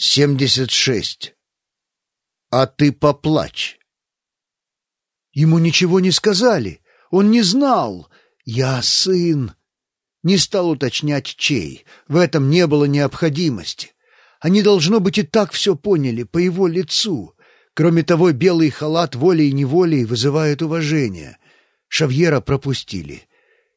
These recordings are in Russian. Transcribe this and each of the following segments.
Семьдесят шесть. А ты поплачь. Ему ничего не сказали. Он не знал. Я сын. Не стал уточнять, чей. В этом не было необходимости. Они, должно быть, и так все поняли по его лицу. Кроме того, белый халат волей-неволей вызывает уважение. Шавьера пропустили.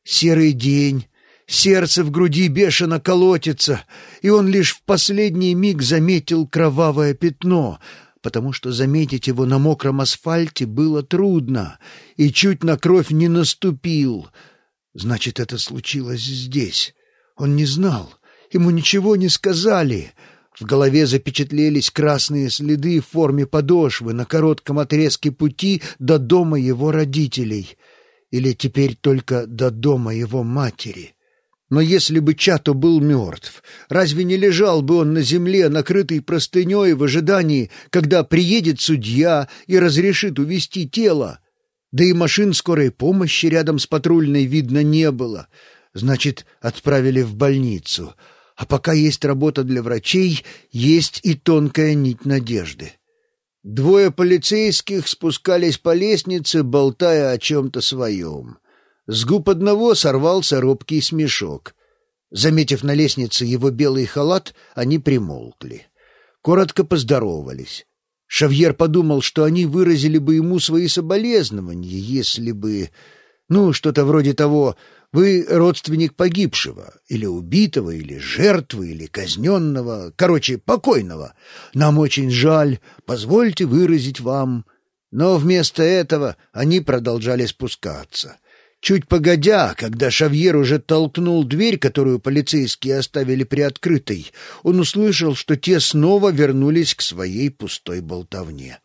Серый день, Сердце в груди бешено колотится, и он лишь в последний миг заметил кровавое пятно, потому что заметить его на мокром асфальте было трудно, и чуть на кровь не наступил. Значит, это случилось здесь. Он не знал, ему ничего не сказали. В голове запечатлелись красные следы в форме подошвы на коротком отрезке пути до дома его родителей. Или теперь только до дома его матери. Но если бы Чато был мертв, разве не лежал бы он на земле, накрытый простыней в ожидании, когда приедет судья и разрешит увести тело? Да и машин скорой помощи рядом с патрульной видно не было. Значит, отправили в больницу. А пока есть работа для врачей, есть и тонкая нить надежды. Двое полицейских спускались по лестнице, болтая о чем-то своем. С губ одного сорвался робкий смешок. Заметив на лестнице его белый халат, они примолкли. Коротко поздоровались. Шавьер подумал, что они выразили бы ему свои соболезнования, если бы... Ну, что-то вроде того, вы родственник погибшего, или убитого, или жертвы, или казненного, короче, покойного. Нам очень жаль, позвольте выразить вам. Но вместо этого они продолжали спускаться. Чуть погодя, когда Шавьер уже толкнул дверь, которую полицейские оставили приоткрытой, он услышал, что те снова вернулись к своей пустой болтовне.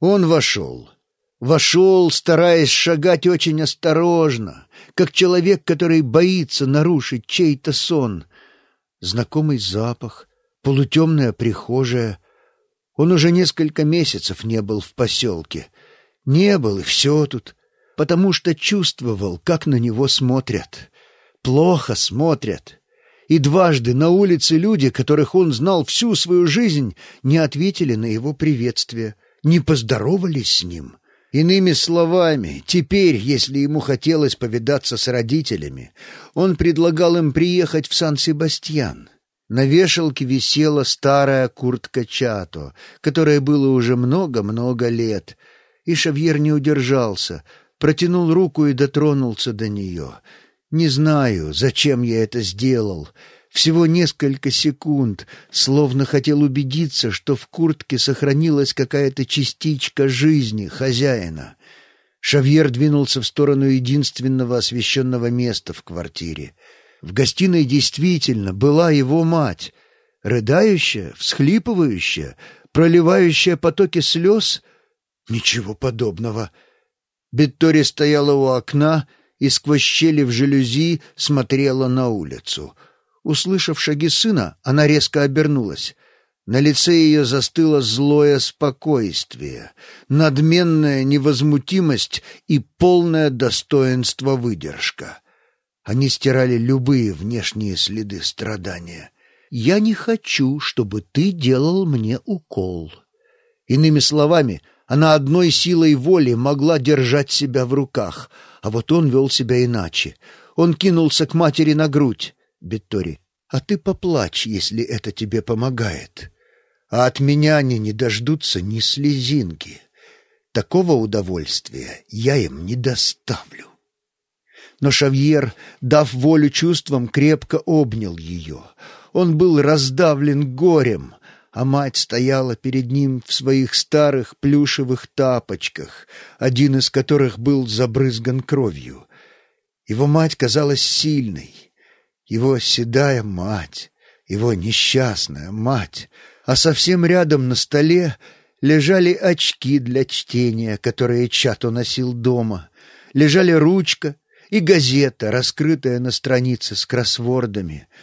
Он вошел. Вошел, стараясь шагать очень осторожно, как человек, который боится нарушить чей-то сон. Знакомый запах, полутемная прихожая. Он уже несколько месяцев не был в поселке. Не был, и все тут — потому что чувствовал, как на него смотрят. Плохо смотрят. И дважды на улице люди, которых он знал всю свою жизнь, не ответили на его приветствие, не поздоровались с ним. Иными словами, теперь, если ему хотелось повидаться с родителями, он предлагал им приехать в Сан-Себастьян. На вешалке висела старая куртка Чато, которая было уже много-много лет, и Шавьер не удержался, протянул руку и дотронулся до нее. Не знаю, зачем я это сделал. Всего несколько секунд, словно хотел убедиться, что в куртке сохранилась какая-то частичка жизни хозяина. Шавьер двинулся в сторону единственного освещенного места в квартире. В гостиной действительно была его мать, рыдающая, всхлипывающая, проливающая потоки слез. Ничего подобного — Беттори стояла у окна и сквозь щели в жалюзи смотрела на улицу. Услышав шаги сына, она резко обернулась. На лице ее застыло злое спокойствие, надменная невозмутимость и полное достоинство выдержка. Они стирали любые внешние следы страдания. «Я не хочу, чтобы ты делал мне укол». Иными словами, она одной силой воли могла держать себя в руках, а вот он вел себя иначе. Он кинулся к матери на грудь. Беттори, а ты поплачь, если это тебе помогает. А от меня они не дождутся ни слезинки. Такого удовольствия я им не доставлю. Но Шавьер, дав волю чувствам, крепко обнял ее. Он был раздавлен горем, а мать стояла перед ним в своих старых плюшевых тапочках, один из которых был забрызган кровью. Его мать казалась сильной, его седая мать, его несчастная мать, а совсем рядом на столе лежали очки для чтения, которые Чато носил дома, лежали ручка и газета, раскрытая на странице с кроссвордами —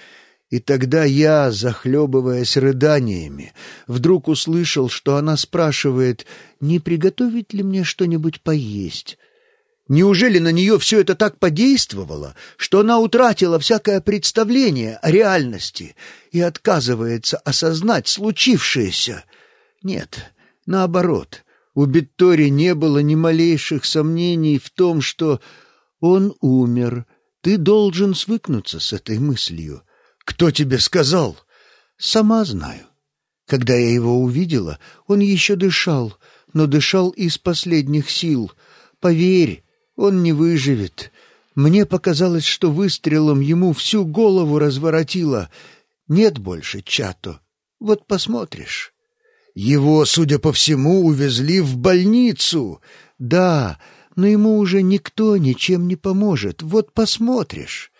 и тогда я, захлебываясь рыданиями, вдруг услышал, что она спрашивает, не приготовить ли мне что-нибудь поесть. Неужели на нее все это так подействовало, что она утратила всякое представление о реальности и отказывается осознать случившееся? Нет, наоборот, у Биттори не было ни малейших сомнений в том, что он умер. Ты должен свыкнуться с этой мыслью. Кто тебе сказал? Сама знаю. Когда я его увидела, он еще дышал, но дышал из последних сил. Поверь, он не выживет. Мне показалось, что выстрелом ему всю голову разворотило. Нет больше Чато. Вот посмотришь. Его, судя по всему, увезли в больницу. Да, но ему уже никто ничем не поможет. Вот посмотришь.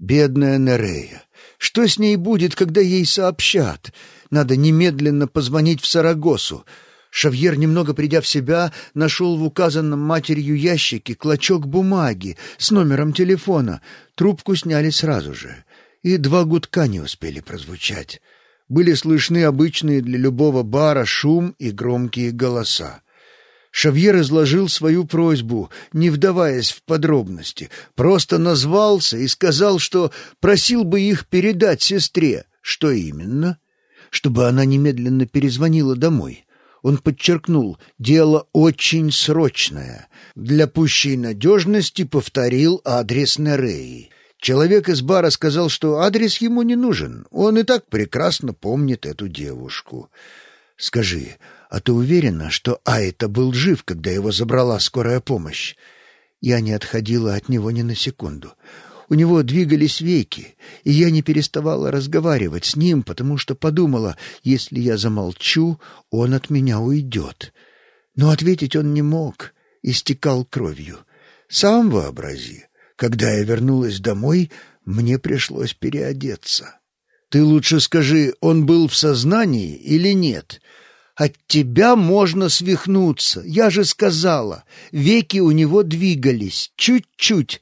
Бедная Нерея. Что с ней будет, когда ей сообщат? Надо немедленно позвонить в Сарагосу. Шавьер, немного придя в себя, нашел в указанном матерью ящике клочок бумаги с номером телефона. Трубку сняли сразу же, и два гудка не успели прозвучать. Были слышны обычные для любого бара шум и громкие голоса. Шавьер изложил свою просьбу, не вдаваясь в подробности, просто назвался и сказал, что просил бы их передать сестре. Что именно? Чтобы она немедленно перезвонила домой. Он подчеркнул, дело очень срочное. Для пущей надежности повторил адрес Нереи. Человек из бара сказал, что адрес ему не нужен. Он и так прекрасно помнит эту девушку. «Скажи, а ты уверена, что Айта был жив, когда его забрала скорая помощь?» Я не отходила от него ни на секунду. У него двигались веки, и я не переставала разговаривать с ним, потому что подумала, если я замолчу, он от меня уйдет. Но ответить он не мог, истекал кровью. Сам вообрази, когда я вернулась домой, мне пришлось переодеться. Ты лучше скажи, он был в сознании или нет? От тебя можно свихнуться. Я же сказала, веки у него двигались, чуть-чуть,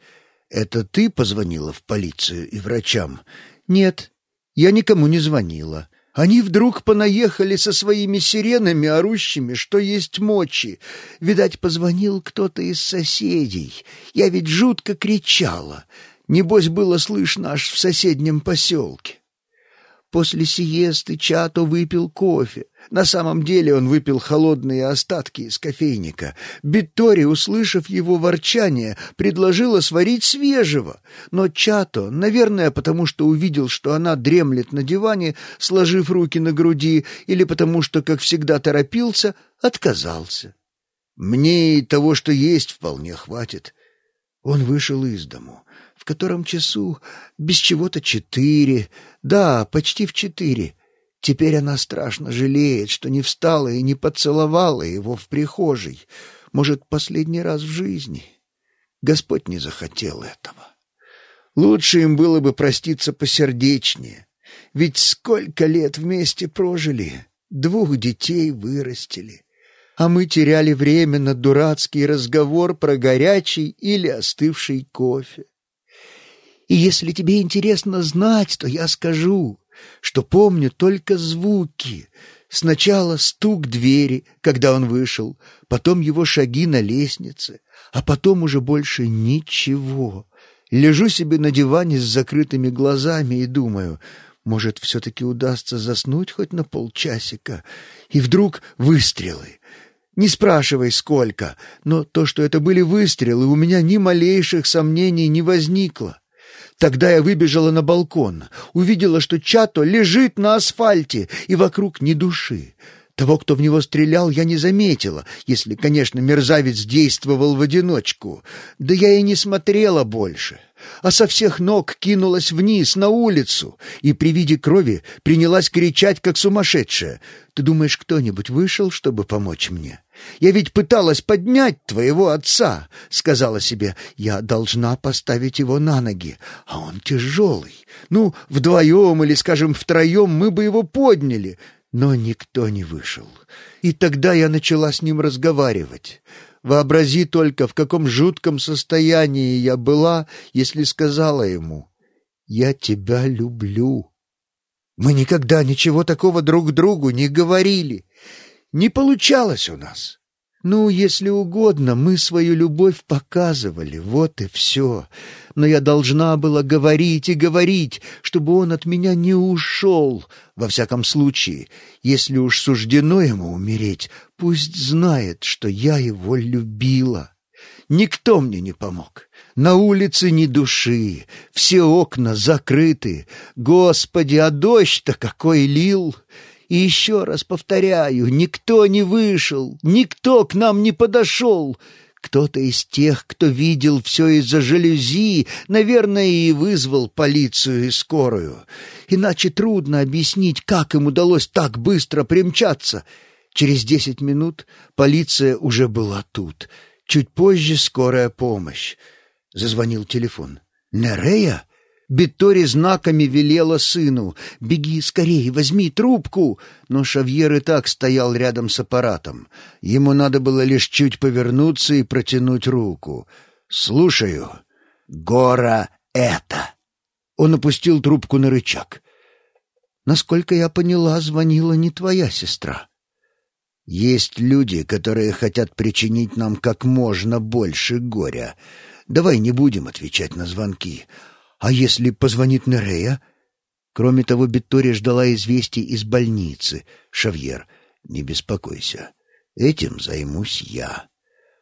«Это ты позвонила в полицию и врачам?» «Нет, я никому не звонила. Они вдруг понаехали со своими сиренами, орущими, что есть мочи. Видать, позвонил кто-то из соседей. Я ведь жутко кричала. Небось, было слышно аж в соседнем поселке. После сиесты Чато выпил кофе. На самом деле он выпил холодные остатки из кофейника. Биттори, услышав его ворчание, предложила сварить свежего. Но Чато, наверное, потому что увидел, что она дремлет на диване, сложив руки на груди, или потому что, как всегда, торопился, отказался. «Мне и того, что есть, вполне хватит». Он вышел из дому. В котором часу? Без чего-то четыре. Да, почти в четыре. Теперь она страшно жалеет, что не встала и не поцеловала его в прихожей. Может, последний раз в жизни. Господь не захотел этого. Лучше им было бы проститься посердечнее. Ведь сколько лет вместе прожили, двух детей вырастили. А мы теряли время на дурацкий разговор про горячий или остывший кофе. И если тебе интересно знать, то я скажу что помню только звуки. Сначала стук двери, когда он вышел, потом его шаги на лестнице, а потом уже больше ничего. Лежу себе на диване с закрытыми глазами и думаю, может, все-таки удастся заснуть хоть на полчасика. И вдруг выстрелы. Не спрашивай, сколько, но то, что это были выстрелы, у меня ни малейших сомнений не возникло. Тогда я выбежала на балкон, увидела, что Чато лежит на асфальте, и вокруг ни души. Того, кто в него стрелял, я не заметила, если, конечно, мерзавец действовал в одиночку. Да я и не смотрела больше, а со всех ног кинулась вниз, на улицу, и при виде крови принялась кричать, как сумасшедшая. Ты думаешь, кто-нибудь вышел, чтобы помочь мне? Я ведь пыталась поднять твоего отца, — сказала себе. Я должна поставить его на ноги, а он тяжелый. Ну, вдвоем или, скажем, втроем мы бы его подняли. Но никто не вышел. И тогда я начала с ним разговаривать. Вообрази только, в каком жутком состоянии я была, если сказала ему «Я тебя люблю». Мы никогда ничего такого друг другу не говорили. Не получалось у нас. Ну, если угодно, мы свою любовь показывали, вот и все. Но я должна была говорить и говорить, чтобы он от меня не ушел. Во всяком случае, если уж суждено ему умереть, пусть знает, что я его любила. Никто мне не помог. На улице ни души, все окна закрыты. Господи, а дождь-то какой лил! И еще раз повторяю, никто не вышел, никто к нам не подошел. Кто-то из тех, кто видел все из-за жалюзи, наверное, и вызвал полицию и скорую. Иначе трудно объяснить, как им удалось так быстро примчаться. Через десять минут полиция уже была тут. Чуть позже скорая помощь. Зазвонил телефон. «Нерея?» Беттори знаками велела сыну «Беги скорее, возьми трубку!» Но Шавьер и так стоял рядом с аппаратом. Ему надо было лишь чуть повернуться и протянуть руку. «Слушаю. Гора это!» Он опустил трубку на рычаг. «Насколько я поняла, звонила не твоя сестра». «Есть люди, которые хотят причинить нам как можно больше горя. Давай не будем отвечать на звонки». А если позвонит Нерея? Кроме того, Беттори ждала известий из больницы. Шавьер, не беспокойся. Этим займусь я.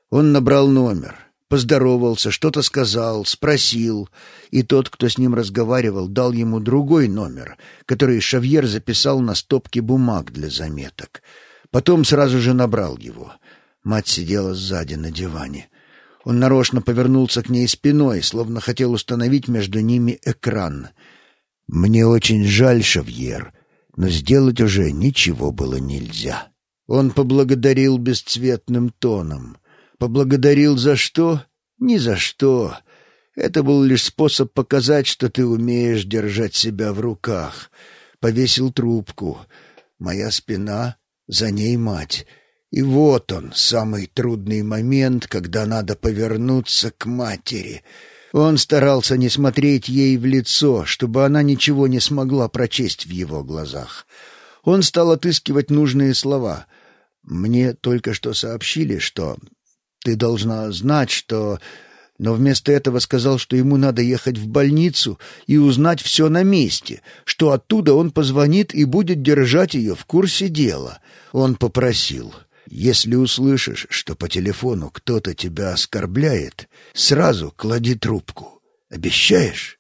Он набрал номер, поздоровался, что-то сказал, спросил, и тот, кто с ним разговаривал, дал ему другой номер, который Шавьер записал на стопке бумаг для заметок. Потом сразу же набрал его. Мать сидела сзади на диване. Он нарочно повернулся к ней спиной, словно хотел установить между ними экран. «Мне очень жаль, Шавьер, но сделать уже ничего было нельзя». Он поблагодарил бесцветным тоном. Поблагодарил за что? Ни за что. Это был лишь способ показать, что ты умеешь держать себя в руках. Повесил трубку. Моя спина, за ней мать. И вот он, самый трудный момент, когда надо повернуться к матери. Он старался не смотреть ей в лицо, чтобы она ничего не смогла прочесть в его глазах. Он стал отыскивать нужные слова. «Мне только что сообщили, что ты должна знать, что...» но вместо этого сказал, что ему надо ехать в больницу и узнать все на месте, что оттуда он позвонит и будет держать ее в курсе дела. Он попросил если услышишь, что по телефону кто-то тебя оскорбляет, сразу клади трубку. Обещаешь?»